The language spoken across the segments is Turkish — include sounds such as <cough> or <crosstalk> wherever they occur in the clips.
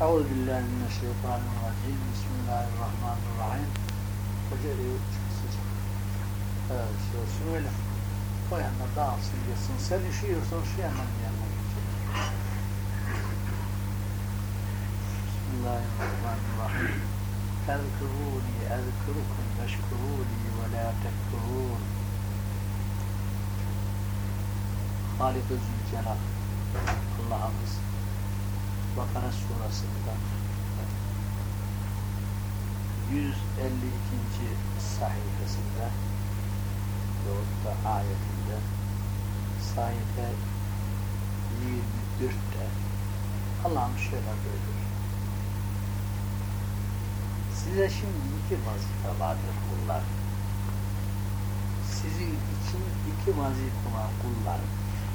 Euzu billahi mineşşeytanirracim. Bismillahirrahmanirrahim. Hoca diyor sıcak. Evet, şöyle söyle. O yana dağılsın geçsin. Sen üşüyorsan şu yandan bir yanına geçin. Bismillahirrahmanirrahim. Ezkuruni ezkurukum veşkuruni ve la tekfurun. Halik-i Zülcelal Allah'ımız Bakara surasında 152. sayfasında da ayetinde sayfa 24'te Allah'ım şöyle buyuruyor. Size şimdi iki vazife vardır kullar. Sizin için iki vazife var kullar.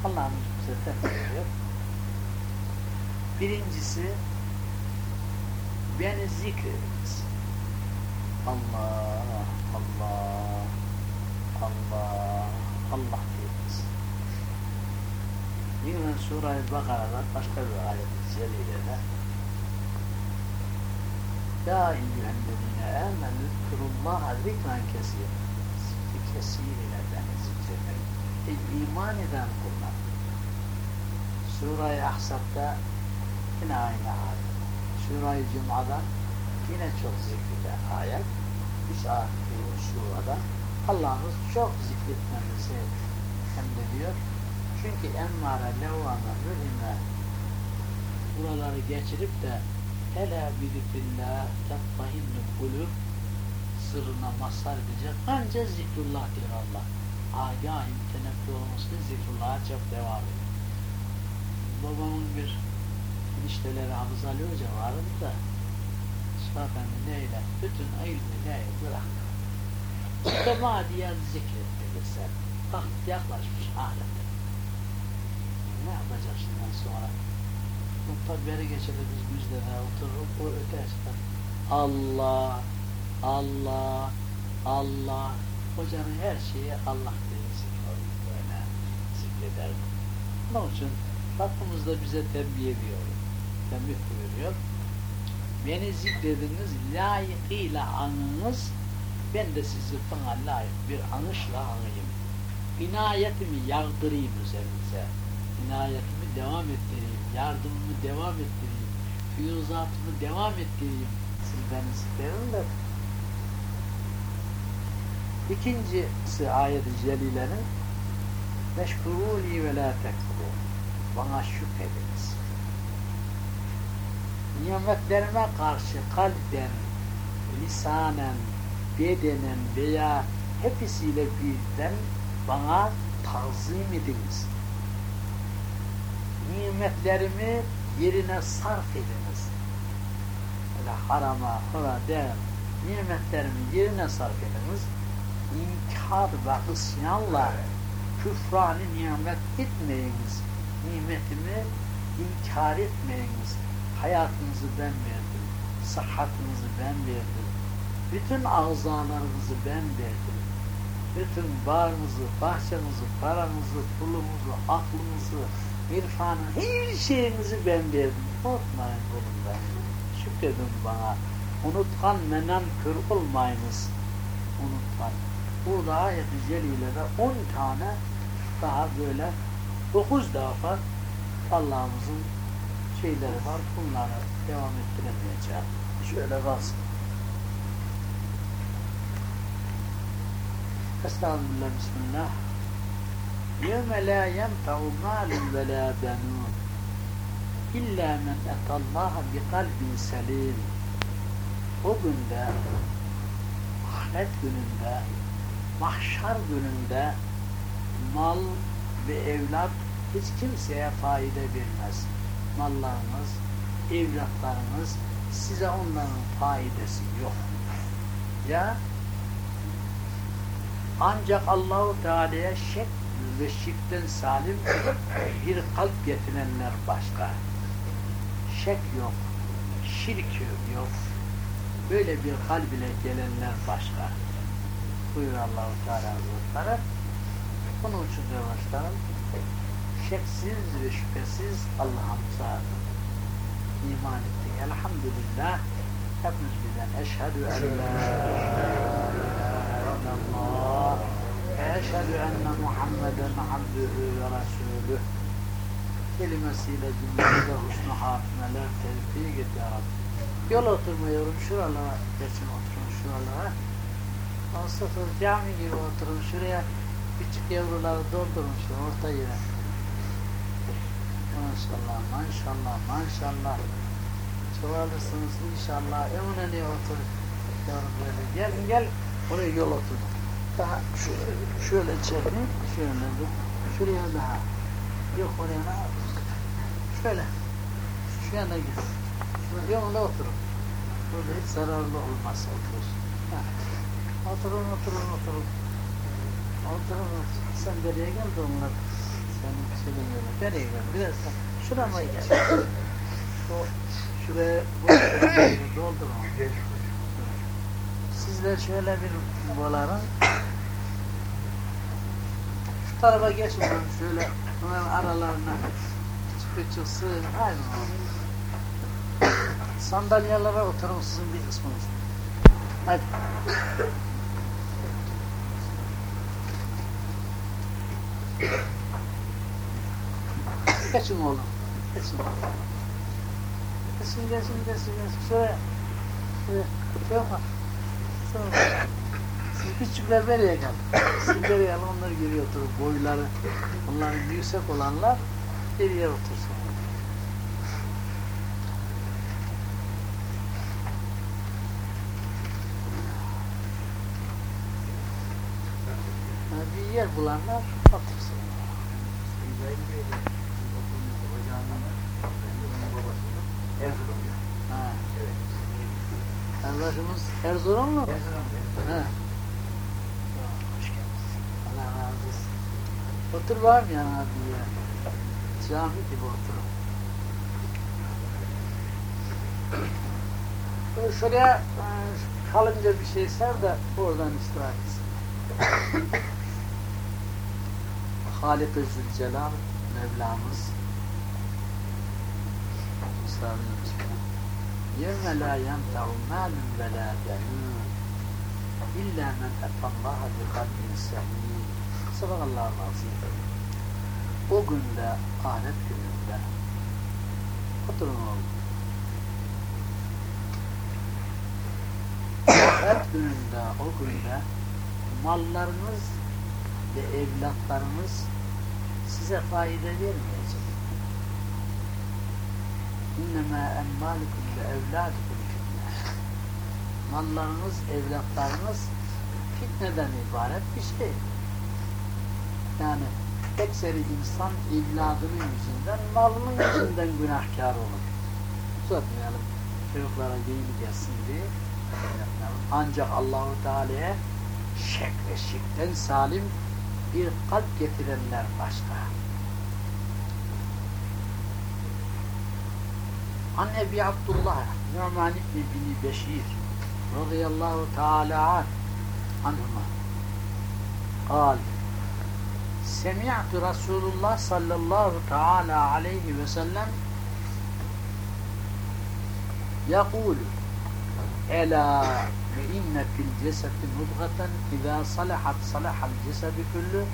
Allah'ımız bize ediyor. Birincisi beni zikrediniz. Allah, Allah, Allah, Allah diyiniz. Yine Sure-i Bakara'da başka bir ayet-i celilede Ya eyyühellezine amenü kurullaha zikran kesir. Kesir ile beni zikredin. Ey iman eden kullar. Sure-i Ahzab'da yine aynı ayet. Sure-i Cuma'da yine çok zikirli ayet. Üç ayet bu surada Allah'ımız çok zikretmemizi emrediyor. Çünkü emmare, levvame, mülhime buraları geçirip de hele bilifillah tatmahinnu kulüp sırrına mazhar edecek ancak zikrullah diyor Allah. Agahim teneffüs olması zikrullah'a çok devam ediyor. Babamın bir enişteleri Hafız Ali Hoca vardı da Şah Efendi neyle? Bütün ilmi neyle bıraktı. Müstema diye zikretti sen. Bak yaklaşmış ahirete. Ne yapacağız şimdiden sonra? Mutlaka beri geçeli biz müjdene oturup o öte açıdan. Allah, Allah, Allah. Hocanın her şeyi Allah diye zikrediyor. Böyle zikreder. Onun için Rabbimiz de bize tembih ediyor. Tembih buyuruyor. Beni zikrediniz, layıkıyla anınız, ben de sizi bana layık bir anışla anayım. İnayetimi yağdırayım üzerinize. İnayetimi devam ettireyim. Yardımımı devam ettireyim. Füyuzatımı devam ettireyim. Siz beni zikredin de. İkincisi ayet-i celilenin Meşkuruni ve la tekfurun. Bana şükrediniz. Nimetlerime karşı kalben, lisanen, bedenen veya hepsiyle birden bana tazim ediniz. Nimetlerimi yerine sarf ediniz. Öyle harama, hora değil. Nimetlerimi yerine sarf ediniz. İnkar ve isyanla küfranı nimet etmeyiniz. Nimetimi inkar etmeyiniz. Hayatınızı ben verdim. Sıhhatınızı ben verdim. Bütün ağzalarınızı ben verdim. Bütün bağınızı, bahçenizi, paranızı, pulunuzu, aklınızı, irfanı, her şeyinizi ben verdim. Unutmayın bunu ben. Şükredin bana. Unutkan menen kör olmayınız. Unutkan. Burada ayet-i celilede on tane daha böyle dokuz defa Allah'ımızın şeyleri var. Bunları devam ettiremeyeceğim. Şöyle kalsın. Estağfirullah, Bismillah. يَوْمَ لَا يَنْفَعُ مَالٌ وَلَا بَنُونَ İlla men etallaha bi kalbin selim. O günde, ahiret gününde, mahşar gününde mal ve evlat hiç kimseye fayda vermez. Mallarınız, evlatlarınız size onların faydası yok. Ya ancak Allahu Teala'ya şek ve şirkten salim bir kalp getirenler başka. Şek yok, şirk yok. Böyle bir kalb ile gelenler başka. Buyur Allahu Teala Hazretleri. Bunun için yavaşlarım şeksiz ve şüphesiz Allah'ımıza iman ettik elhamdülillah hepimiz birden eşhedü en la illallah eşhedü enne Muhammeden abdühü ve resulüh kelimesiyle cümlemize husnu hatimeler tevfik et ya Rabbi. Yol oturmuyorum şuralara geçin oturun şuralara. Mustafa cami gibi oturun şuraya küçük yavruları doldurun şu orta yere. Maşallah, maşallah, maşallah. Çoğalırsınız inşallah. Eminönü'ye otur. Yavrum böyle. Gel, gel. Oraya yol otur. Daha şöyle, şöyle çekin. Şöyle. Şuraya daha. Yok oraya ne yapıyorsun? Şöyle. Şu yana git. Şuraya yolunda oturun. Burada hiç zararlı olmaz. Ha. Oturun, oturun, oturun. Oturun. Sen nereye gel de onlar senin söylemiyorlar. Nereye gel? Biraz şurama gel. O şuraya doldurun. Sizler şöyle bir boların. Şu tarafa geçin şöyle onların aralarına küçük küçük sığın. Aynen Sandalyelere oturun sizin bir kısmınız. Hadi. Geçin oğlum. Geçin. Geçin, geçin, geçin, geçin. Şuraya. Şuraya. Şey yapma. Şuraya. Siz küçükler nereye gel? Siz nereye gel? Onlar geriye oturur. Boyları, onların yüksek olanlar geriye otursun. Bir yer bulanlar otursun. Ha. Kardeşimiz Erzurum mu? Ha. Hoş geldiniz. Allah razı olsun. Otur var mı yani abi ya? Cami gibi otur. Böyle Şuraya e, kalınca bir şey ser de oradan istirahat etsin. <coughs> Halik-i Zülcelal Mevlamız Müsaadeniz يَوْمَ لَا يَنْفَعُ مَالٌ وَلَا بَنُونَ إِلَّا مَنْ أَتَى اللّٰهَ بِقَلْبٍ سَلِيمٍ Sadakallahu azim. O günde, ahiret gününde oturun oğlum. Ahiret gününde, o günde mallarınız ve evlatlarınız size fayda vermeyecek. Emmâlukum ve evlâdukum fitne. Mallarınız, evlatlarınız fitneden ibaret bir şey. Yani ekseri insan evladının yüzünden, malının yüzünden günahkar olur. Uzatmayalım. Çocuklara geyim gelsin diye. Ancak Allahu Teala'ya şek ve şirkten salim bir kalp getirenler başka. An Ebi Abdullah Numan İbni Bini Beşir radıyallahu teala an anhuma قال سمعت رسول الله صلى الله تعالى عليه وسلم يقول ألا وإن في الجسد مضغة إذا صلحت صلح الجسد كله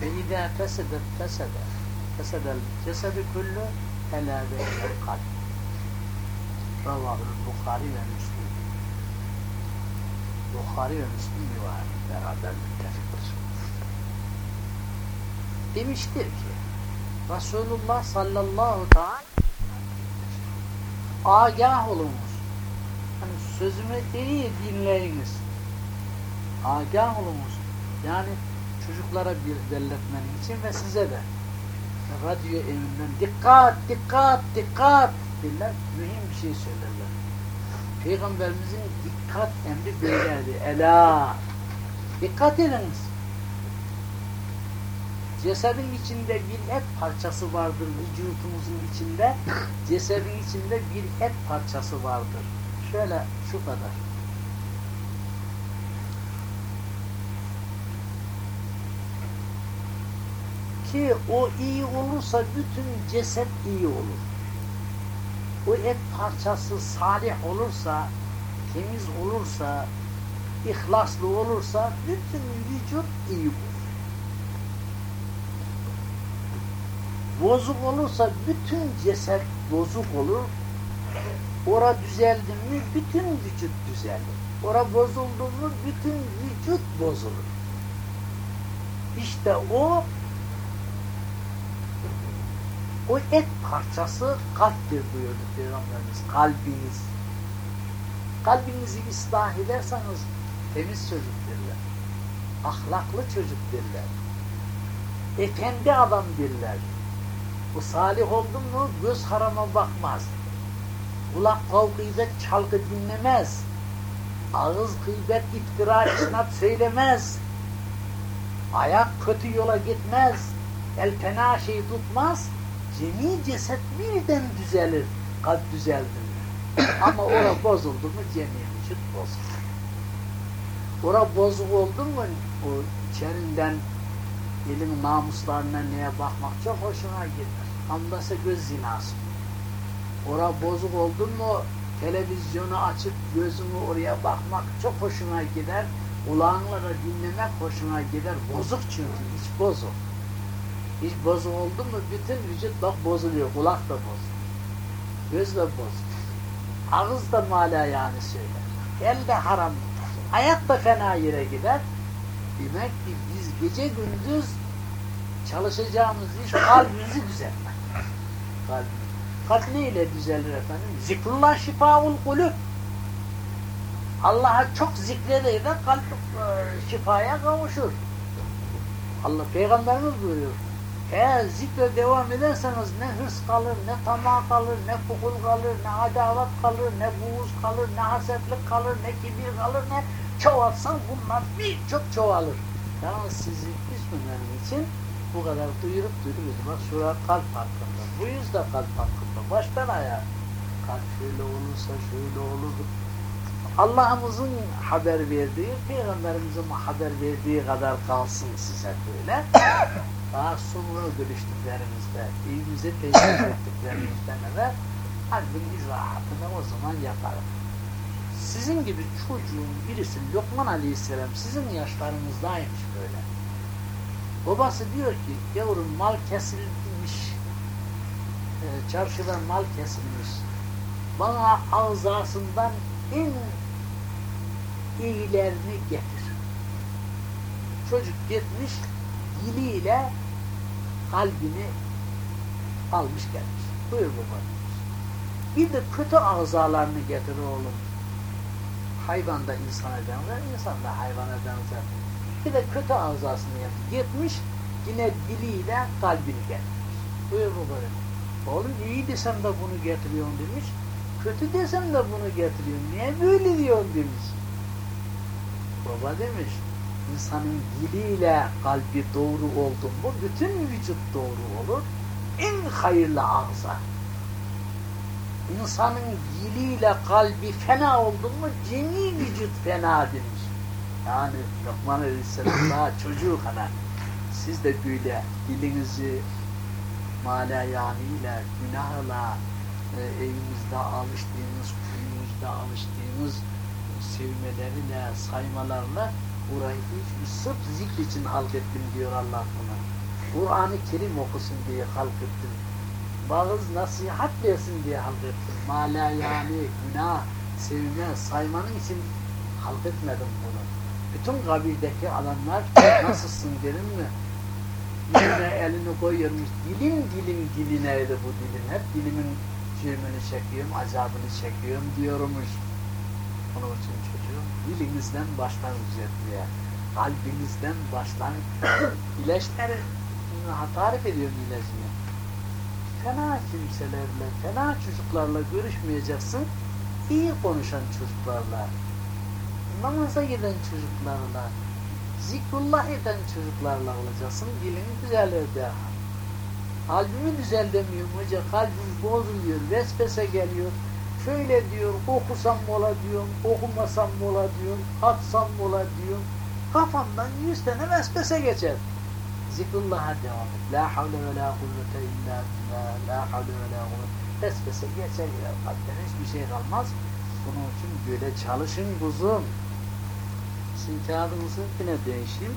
فإذا فسدت فسد فسد الجسد كله ألا وهي القلب Ravahül Bukhari ve Müslim. Bukhari ve Müslim rivayet beraber müttefiktir. Demiştir ki Resulullah sallallahu ta'ala agah olunuz. Yani sözümü iyi dinleyiniz. Agah olunuz. Yani çocuklara bir belletmenin için ve size de radyo evinden dikkat dikkat dikkat derler. Mühim bir şey söylerler. Peygamberimizin dikkat emri böyleydi. Ela! Dikkat ediniz. Cesedin içinde bir et parçası vardır vücudumuzun içinde. Cesedin içinde bir et parçası vardır. Şöyle şu kadar. Ki o iyi olursa bütün ceset iyi olur. O et parçası salih olursa, temiz olursa, ihlaslı olursa bütün vücut iyi olur. Bozuk olursa bütün ceset bozuk olur. Ora düzeldi mi bütün vücut düzelir. Ora bozuldu mu bütün vücut bozulur. İşte o o et parçası kalptir buyurdu Peygamberimiz. Kalbiniz. Kalbinizi ıslah ederseniz temiz çocukturlar. Ahlaklı çocukturlar. Efendi adam dirler. Bu salih oldu mu göz harama bakmaz. Kulak kavgıyla çalgı dinlemez. Ağız gıybet, iftira, isnat söylemez. Ayak kötü yola gitmez. El fena şey tutmaz. Cemi ceset birden düzelir. Kalp düzeldi? <coughs> Ama ora bozuldu mu cemi vücut bozulur. Ora bozuk oldu mu o içerinden elin namuslarına neye bakmak çok hoşuna gider. Hamdasa göz zinası. Ora bozuk oldu mu televizyonu açıp gözünü oraya bakmak çok hoşuna gider. Kulağınla dinlemek hoşuna gider. Bozuk çünkü, iç bozuk. İç bozuk oldu mu bütün vücut bak bozuluyor. Kulak da bozuk. Göz de bozuk. Ağız da mala yani söyler. El de haram. Ayak da fena yere gider. Demek ki biz gece gündüz çalışacağımız iş kalbimizi düzenlemek. Kalp. Kalp neyle düzelir efendim? Zikrullah şifaul kulüp. Allah'a çok zikreder de kalp e, şifaya kavuşur. Allah Peygamberimiz buyuruyor. Eğer zikre devam ederseniz ne hırs kalır, ne tamah kalır, ne fukul kalır, ne adavat kalır, ne buğuz kalır, ne hasetlik kalır, ne kibir kalır, ne çoğaltsan bunlar birçok çoğalır. Yalnız sizi üzmemenin için bu kadar duyurup duruyoruz. Bak şura kalp hakkında, bu yüz de kalp hakkında. Baştan ayağa. Kalp şöyle olursa şöyle olur. Allah'ımızın haber verdiği, Peygamberimizin haber verdiği kadar kalsın size böyle. Sonra görüştüklerimizde, evimize teşvik ettiklerimizden evvel kalbin izahatını o zaman yaparım. Sizin gibi çocuğun birisi Lokman Aleyhisselam sizin yaşlarınızdaymış böyle. Babası diyor ki yavrum mal kesilmiş, e, çarşıdan mal kesilmiş. Bana ağzasından en iyilerini getir. Çocuk gitmiş, diliyle kalbini almış gelmiş. Buyur baba. Bir de kötü ağzalarını getir oğlum. Hayvan da insana benzer, insan da hayvana benzer. Bir de kötü ağzasını getir. Gitmiş, yine diliyle kalbini getirmiş. Buyur baba. Oğlum iyi desem de bunu getiriyorsun demiş. Kötü desem de bunu getiriyorsun. Niye böyle diyorsun demiş. Baba demiş, insanın diliyle kalbi doğru oldu mu bütün vücut doğru olur. En hayırlı ağza. İnsanın diliyle kalbi fena oldu mu cemi vücut fena demiş. Yani Lokman Aleyhisselam daha <coughs> çocuğu kadar. Siz de böyle dilinizi malayaniyle, günahla, e, evinizde alıştığınız, kuyunuzda alıştığınız sevmeleriyle, saymalarla burayı hiç sırf zikr için halk diyor Allah buna. Kur'an-ı Kerim okusun diye halk ettim. Bazı nasihat versin diye halk ettim. Mala yani günah, sevme, saymanın için halk etmedim bunu. Bütün kabildeki adamlar <coughs> nasılsın derim mi? Diline elini koyuyormuş. Dilim dilim dilineydi bu dilim. Hep dilimin cürmünü çekiyorum, azabını çekiyorum diyormuş. Onun için çocuğum dilinizden başlayın düzeltmeye. Kalbinizden başlayın. <coughs> İlaçları tarif ediyorum ilacını. Fena kimselerle, fena çocuklarla görüşmeyeceksin. İyi konuşan çocuklarla, namaza giden çocuklarla, zikrullah eden çocuklarla olacaksın. Dilin düzelir derhal. Kalbimi düzeltemiyorum hoca. Kalbim bozuluyor, vesvese geliyor. Şöyle diyor, okusam mola diyorum, okumasam mola diyorum, atsam mola diyorum. Kafamdan yüz tane vesvese geçer. Zikrullah'a devam et. La havle ve la kuvvete illa billah. La havle ve la kuvvete. Besbese geçer ya. Kalpten hiçbir şey kalmaz. Bunun için böyle çalışın kuzum. Sizin kağıdınızı yine değişeyim.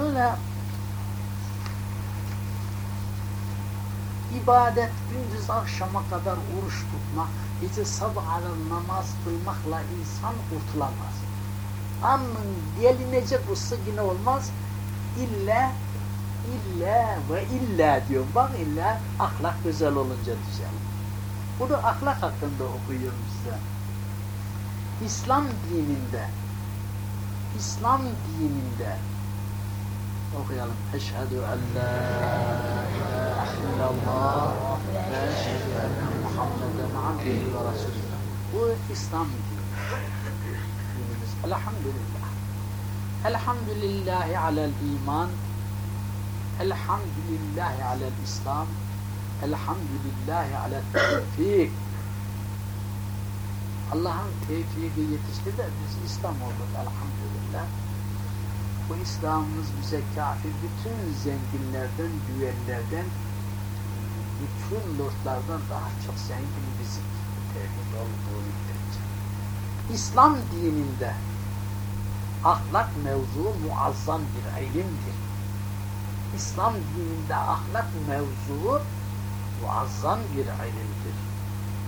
Öyle ibadet gündüz akşama kadar oruç tutmak, gece sabahları namaz kılmakla insan kurtulamaz. Anın delinecek olsa yine olmaz. İlla illa ve illa diyorum. Bak illa ahlak güzel olunca düzel. Bunu ahlak hakkında okuyorum size. İslam dininde İslam dininde okuyalım. Eşhedü en la illallah ve eşhedü enne Muhammeden abdühü ve resulü. Bu İslam dini. Dinimiz. Elhamdülillah. Elhamdülillahi alel iman. Elhamdülillahi alel İslam. Elhamdülillahi alel tevfik. Allah'ın tevfiki yetişti de biz İslam olduk elhamdülillah. Bu İslam'ımız bize kafi bütün zenginlerden, güvenlerden, bütün lordlardan daha çok zengin bizim tevhid olduğu müddetçe. İslam dininde ahlak mevzu muazzam bir ilimdir. İslam dininde ahlak mevzu muazzam bir ilimdir.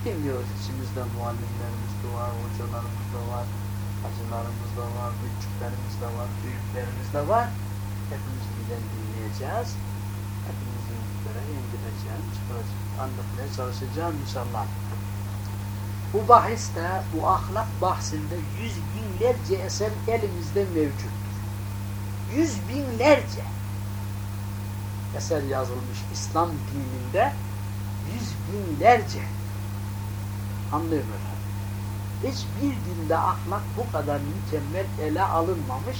Bilmiyoruz içimizde muallimlerimiz de var, hocalarımız da var, hacılarımız da var, küçüklerimiz de var, büyüklerimiz de var. Hepimiz birden dinleyeceğiz. Hepimizin göre indireceğim, anlatmaya çalışacağım inşallah. Bu bahiste, bu ahlak bahsinde yüz binlerce eser elimizde mevcuttur. Yüz binlerce eser yazılmış İslam dininde yüz binlerce anlıyorum efendim. Hiçbir dinde ahlak bu kadar mükemmel ele alınmamış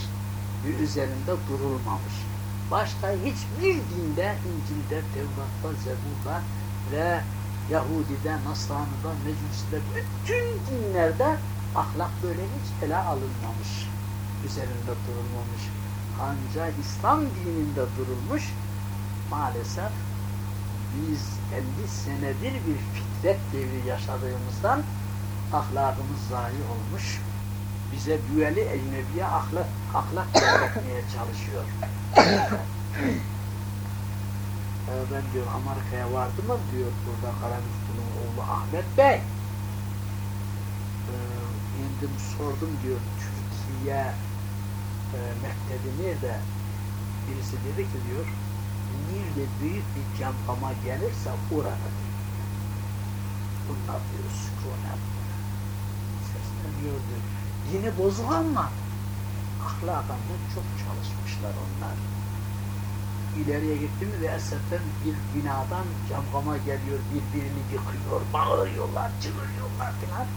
ve üzerinde durulmamış. Başka hiçbir dinde, İncil'de, Tevrat'ta, Zebur'da ve Yahudi'de, Nasrani'de, Meclis'te, bütün dinlerde ahlak böyle hiç ele alınmamış. Üzerinde durulmamış. Ancak İslam dininde durulmuş. Maalesef biz 50 senedir bir fitret devri yaşadığımızdan ahlakımız zayi olmuş. Bize düeli ecnebiye ahlak, ahlak öğretmeye çalışıyor. ee, ben diyor Amerika'ya vardı mı diyor burada Karamüstü'nün oğlu Ahmet Bey. Ee, indim sordum diyor Türkiye e, mektebi nerede? Birisi dedi ki diyor Nil'de büyük bir campama gelirse orada diyor. Bunlar diyor sükunet. Sesleniyor diyor. Yine bozuk ama ahlakan çok çalışmışlar onlar. İleriye gitti mi Esed'den bir binadan camgama geliyor, birbirini yıkıyor, bağırıyorlar, çığırıyorlar falan.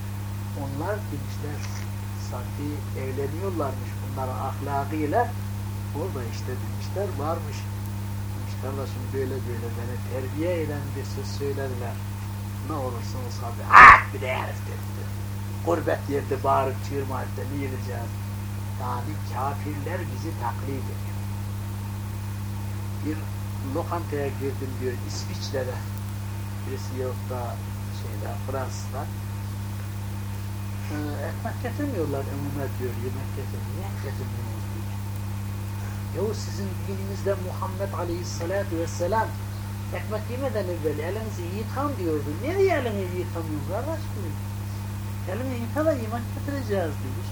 Onlar demişler, sanki evleniyorlarmış bunların ahlakıyla. Orada işte demişler, varmış. Demiş kardeşim böyle böyle beni terbiye eden bir söz söylediler. Ne olursunuz abi, ah bir de herif dedi. Gurbet yerde bağırıp çığırma işte, ne yiyeceğiz? Yani kafirler bizi taklit ediyor. Bir lokantaya girdim diyor İsviçre'de. Birisi da şeyde Fransa'da ee, ekmek getirmiyorlar önüme diyor yemek getirmiyor niye getirmiyorsunuz diyor. Yahu sizin dininizde Muhammed Aleyhisselatü Vesselam ekmek yemeden evvel elinizi yıkan diyordu. Niye elini yıkamıyor kardeş diyor yıka da yemek getireceğiz demiş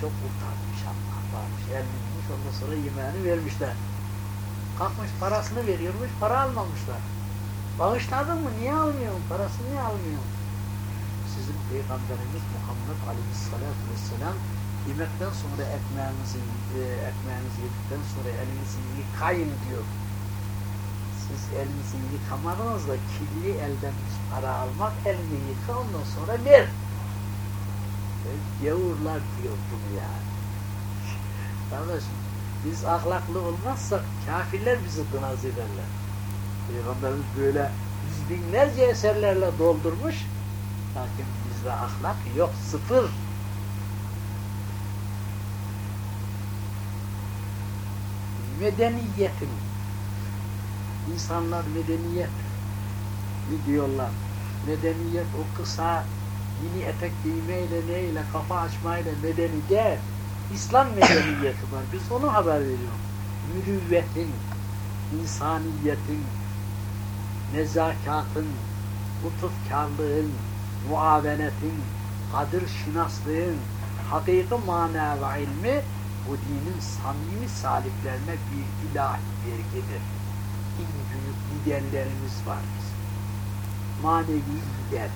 çok utanmış Allah varmış yıkmış ondan sonra yemeğini vermişler kalkmış parasını veriyormuş, para almamışlar. Bağışladın mı? Niye almıyorsun? Parasını niye almıyorsun? Sizin Peygamberimiz Muhammed Aleyhisselatü Vesselam yemekten sonra ekmeğinizi, e, ekmeğinizi yedikten sonra elinizi yıkayın diyor. Siz elinizi yıkamadınız da kirli elden para almak, elini yıka ondan sonra ver. Gavurlar diyor bunu yani. Kardeşim biz ahlaklı olmazsak kafirler bizi dınaz ederler. Peygamberimiz böyle yüz binlerce eserlerle doldurmuş. Lakin bizde ahlak yok, sıfır. Medeniyetin insanlar medeniyet Ne diyorlar? Medeniyet o kısa mini etek giymeyle neyle kafa açmayla medeni değil. İslam medeniyeti var. Biz onu haber veriyoruz. Mürüvvetin, insaniyetin, nezakatın, lütufkarlığın, muavenetin, kadir şinaslığın, hakiki mana ve ilmi bu dinin samimi saliklerine bir ilahi vergidir. En büyük liderlerimiz var bizim. Manevi lider,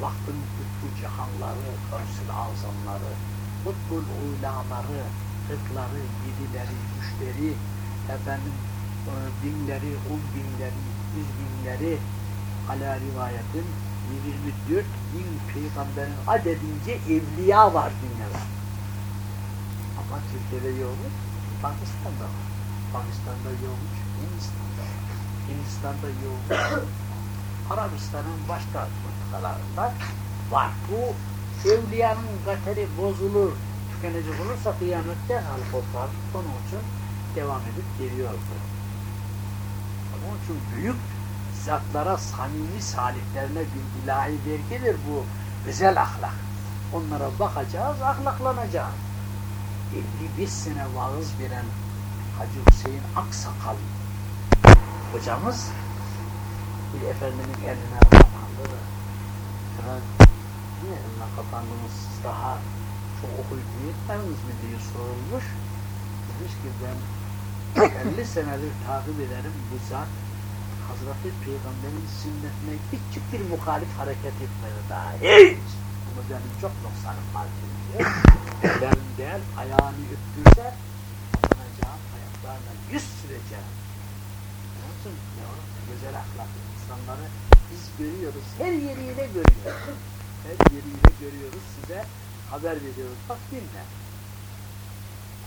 vaktin kutbu cihanları, kavsul azamları, kutbul ulaları, kırkları, yedileri, üçleri, efendim e, binleri, on binleri, yüz binleri ala rivayetin 24 bin peygamberin adedince evliya var dünyada. Ama Türkiye'de yokmuş, Pakistan'da var. Pakistan'da yokmuş, Hindistan'da var. Hindistan'da yokmuş, <coughs> Arabistan'ın başka mıntıkalarında var. Bu evliyanın kateri bozulur, tükenecek olursa kıyamette hal. Onun için devam edip geliyor. Onun için büyük zatlara, samimi salihlerine bir ilahi vergidir bu güzel ahlak. Onlara bakacağız, ahlaklanacağız. 55 sene vaaz veren Hacı Hüseyin Aksakal hocamız bir efendinin eline kapandı da biraz eline kapandınız daha çok okuyup yetmediniz mi diye sorulmuş. Demiş ki ben 50 senedir takip ederim bu zat Hazreti Peygamber'in sünnetine küçük bir muhalif hareket etmedi daha. Hiç! Bunu benim çok noksanım var diyor. Ellerim değil, ayağını öptürse tutunacağım, ayaklarına yüz süreceğim. Onun için yavrum, güzel ahlaklı insanları biz görüyoruz, her yeriyle görüyoruz. Her yeriyle görüyoruz, size haber veriyoruz. Bak dinle.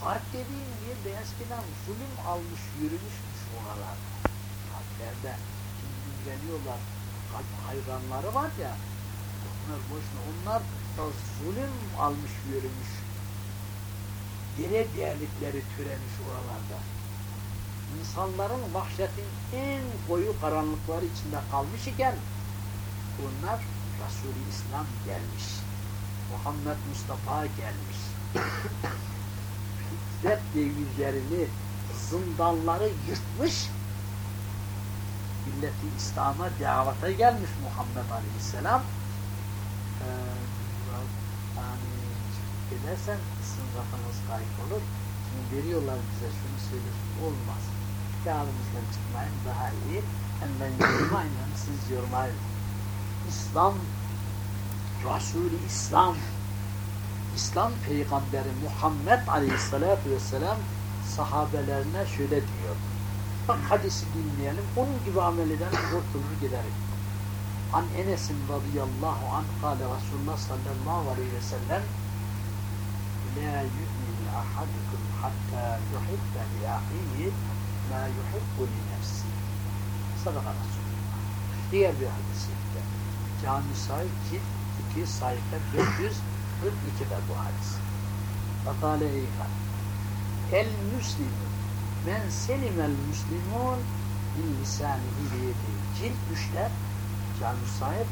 Park dediğin yerde eskiden zulüm almış, yürümüşmüş oralarda kalplerde şimdi kalp hayranları var ya onlar boşuna onlar da zulüm almış yürümüş dere değerlikleri türemiş oralarda insanların vahşetin en koyu karanlıkları içinde kalmış iken bunlar Resul-i İslam gelmiş Muhammed Mustafa gelmiş fitret devirlerini zindanları yırtmış milleti İslam'a davata gelmiş Muhammed Aleyhisselam. Ee, yani edersen sınıfınız kaybolur. Şimdi veriyorlar bize şunu söylüyorsun. Olmaz. Kağıdımızdan çıkmayın daha iyi. Hem ben yormayın hem siz yormayın. İslam Resulü İslam İslam peygamberi Muhammed Aleyhisselatü Vesselam sahabelerine şöyle diyor Bak hadisi dinleyelim. Onun gibi amel eden kurtulur giderim. An Enes'in radıyallahu anh kâle Resulullah sallallahu aleyhi ve sellem La yu'minu ahadukum hatta yuhibbe li ahihi ma yuhibbu li nefsi. Sadaka Resulullah. Diğer bir hadisinde. Cami sahip cilt 2 sayfa 542'de bu hadis. Fakale eykan. El müslimu men selimel müslimun bin lisanihi diyetihi. Cilt 3'te Cami sahip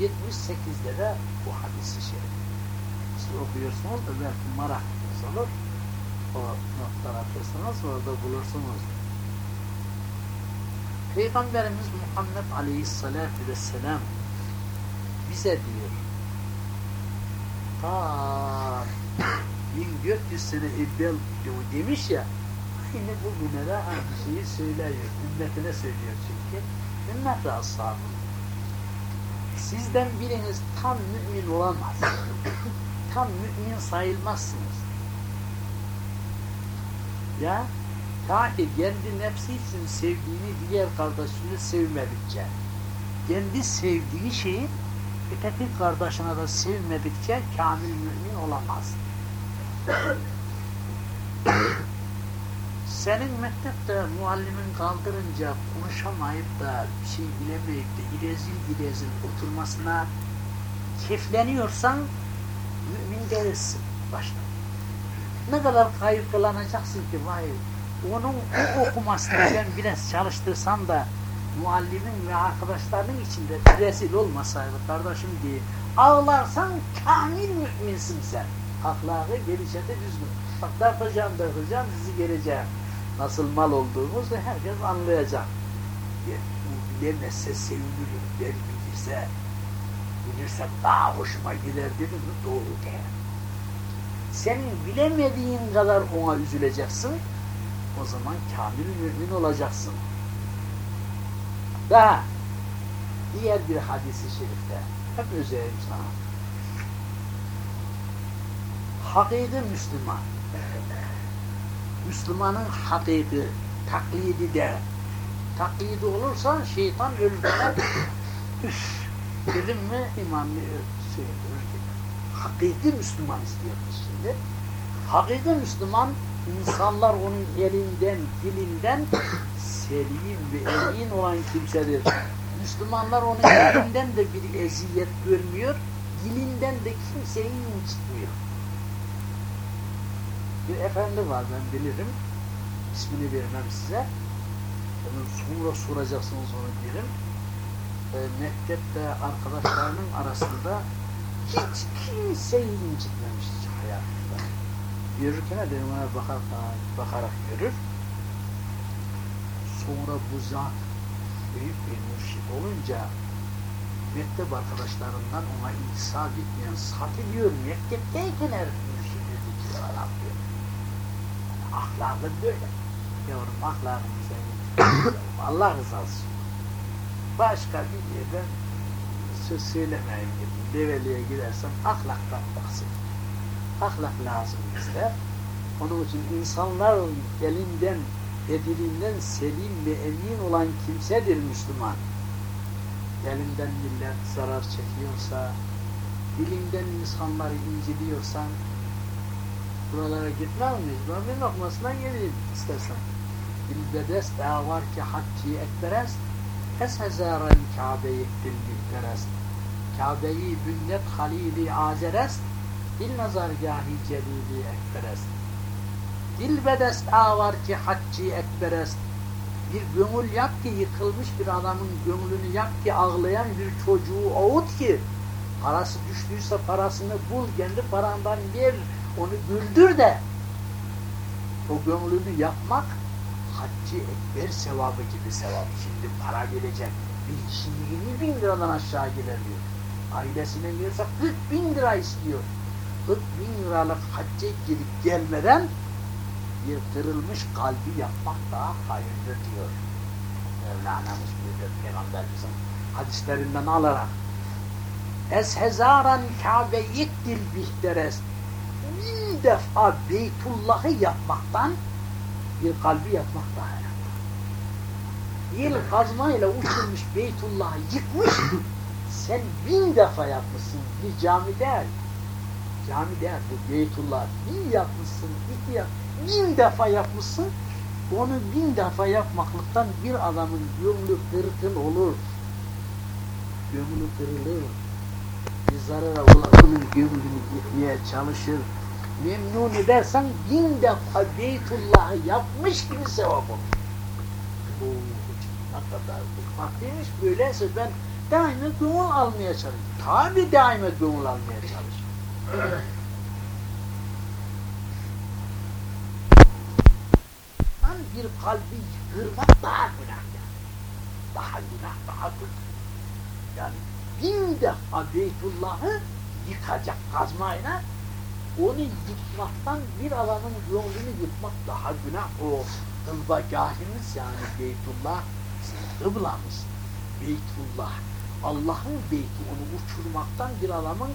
378'de de bu hadisi şerif. Siz okuyorsunuz da belki merak olur. O notlar atırsanız orada bulursunuz. Peygamberimiz Muhammed Aleyhisselatü Vesselam bize diyor ta 1400 sene evvel demiş ya yine bugüne de aynı şeyi söylüyor. Ümmetine söylüyor çünkü. Ümmet de ashabı. Sizden biriniz tam mümin olamaz. tam mümin sayılmazsınız. Ya ta ki kendi nefsi için sevdiğini diğer kardeşini sevmedikçe kendi sevdiği şeyi öteki kardeşine de sevmedikçe kamil mümin olamaz. <coughs> Senin mektepte muallimin kaldırınca konuşamayıp da bir şey bilemeyip de irezil irezil oturmasına kefleniyorsan mümin değilsin başta. Ne kadar kaygılanacaksın ki vay onun o okumasını <laughs> ben biraz çalıştırsam da muallimin ve arkadaşlarının içinde rezil olmasaydı kardeşim diye ağlarsan kamil müminsin sen. Ahlakı gelişete düzgün. Bak dağıtacağım dağıtacağım sizi geleceğim. Nasıl mal olduğumuzu herkes anlayacak. Bilemezse sevinirim der bilirse bilirse daha hoşuma gider dedi mi doğru der. Senin bilemediğin kadar ona üzüleceksin. O zaman kamil mümin olacaksın. Daha diğer bir hadisi şerifte hep özeyim sana. Hakiki Müslüman Müslümanın hakiki taklidi de taklidi olursa şeytan öldürer üf dedim mi imam şey, hakiki Müslüman istiyoruz şimdi hakiki Müslüman insanlar onun elinden dilinden selim ve emin olan kimsedir Müslümanlar onun elinden de bir eziyet görmüyor dilinden de kimseyi incitmiyor bir efendi var ben bilirim. İsmini vermem size. Onu sonra soracaksınız onu derim. E, mektepte arkadaşlarının arasında hiç kimseyi incitmemiş hiç hayatında. Yürürken de ona bakar, bakarak yürür. Sonra bu zat büyük bir mürşit olunca mektep arkadaşlarından ona intisap etmeyen satılıyor. Mektepteyken her mürşidi dikiyor adam diyor ahlakı böyle. Yavrum ahlakını seveyim. Allah rızası. Başka bir yerden söz söylemeyeyim dedim. Develi'ye gidersem ahlaktan bahsedeyim. Ahlak lazım bizde. Onun için insanlar elinden, edilinden selim ve emin olan kimsedir Müslüman. Elinden millet zarar çekiyorsa, dilinden insanları inciliyorsan, buralara gitmez miyiz? Ben bir lokmasına geleyim istersen. Bilbedest var ki hacci ekberest, es hezaren Kabe'yi dilbilperest. Kabe'yi bünnet halili azerest, dil nazargâhi celili ekberest. Dilbedest var ki hacci ekberest. Bir gönül yap ki yıkılmış bir adamın gönlünü yap ki ağlayan bir çocuğu avut ki parası düştüyse parasını bul, kendi parandan ver, onu güldür de o gönlünü yapmak haccı ekber sevabı gibi sevap. Şimdi para gelecek. Bir kişi 20 bin liradan aşağı gelemiyor. Ailesine veriyorsa 40 bin lira istiyor. 40 bin liralık hacca gelip gelmeden bir kırılmış kalbi yapmak daha hayırlı diyor. Mevlana'mız müdür Peygamberimizin hadislerinden alarak Es hezaran Kabe yektil bihterest bir defa Beytullah'ı yapmaktan bir kalbi yapmak daha önemli. Yıl kazmayla uçurmuş Beytullah'ı yıkmış, sen bin defa yapmışsın bir cami değil. Cami değil bu Beytullah. Bir yapmışsın, iki yap, bin defa yapmışsın, onu bin defa yapmaklıktan bir adamın gönlü kırgın olur. Gönlü kırılır. Bir zarara olanın gönlünü gitmeye çalışır memnun edersen bin defa Beytullah'ı yapmış gibi sevap olur. Bu ne kadar bıkmak demiş, böyleyse ben daima gönül almaya çalışıyorum. Tabi daima gönül almaya. Ben bir kalbi kırmak daha günah yani. Daha günah, daha günah. Yani bin defa Beytullah'ı yıkacak kazmayla onu yıkmaktan bir adamın yolunu yıkmak daha günah o kılbagahimiz yani Beytullah kıblamız Beytullah Allah'ın beyti onu uçurmaktan bir adamın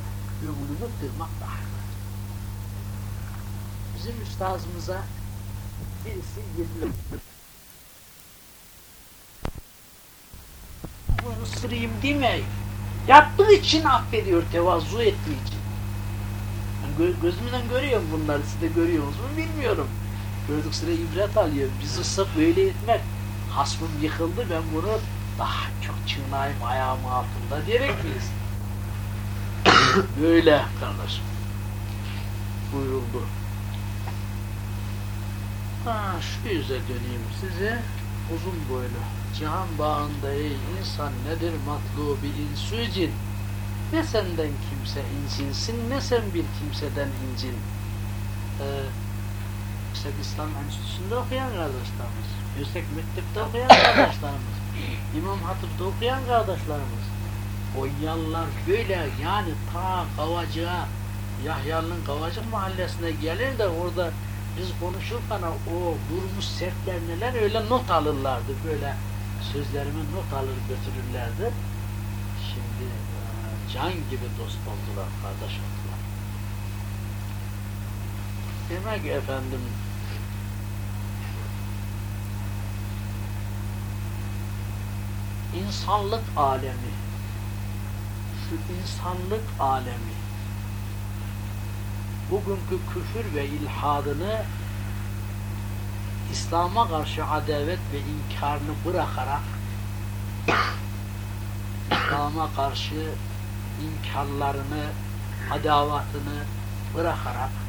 yolunu kırmak daha günah bizim üstazımıza birisi yedilir bunu sırayım demeyin yaptığı için affediyor tevazu ettiği için Gö gözümden görüyorum bunları. Siz de görüyorsunuz mu bilmiyorum. Gördük sıra ibret alıyor. Bizi sırf böyle etmek. Hasmım yıkıldı ben bunu daha çok çınlayayım ayağım altında diyerek miyiz? <coughs> böyle kardeşim. Buyuruldu. Ha, şu yüze döneyim size. uzun boylu. Cihan bağında ey insan nedir matlubi insücin? Ne senden kimse incinsin, ne sen bir kimseden incin. Ee, işte İslam Enstitüsü'nde okuyan kardeşlerimiz, Yüksek Mektep'te okuyan kardeşlerimiz, İmam Hatip'te okuyan kardeşlerimiz. Konyalılar böyle yani ta Kavacığa, Yahya'nın Kavacık mahallesine gelir de orada biz konuşurken o vurmuş sertler neler öyle not alırlardı böyle sözlerimi not alır götürürlerdi. Şimdi e, can gibi dost oldular, kardeş oldular. Demek efendim insanlık alemi. Şu insanlık alemi. Bugünkü küfür ve ilhadını İslam'a karşı adavet ve inkarını bırakarak İslam'a karşı inkarlarını, adavatını bırakarak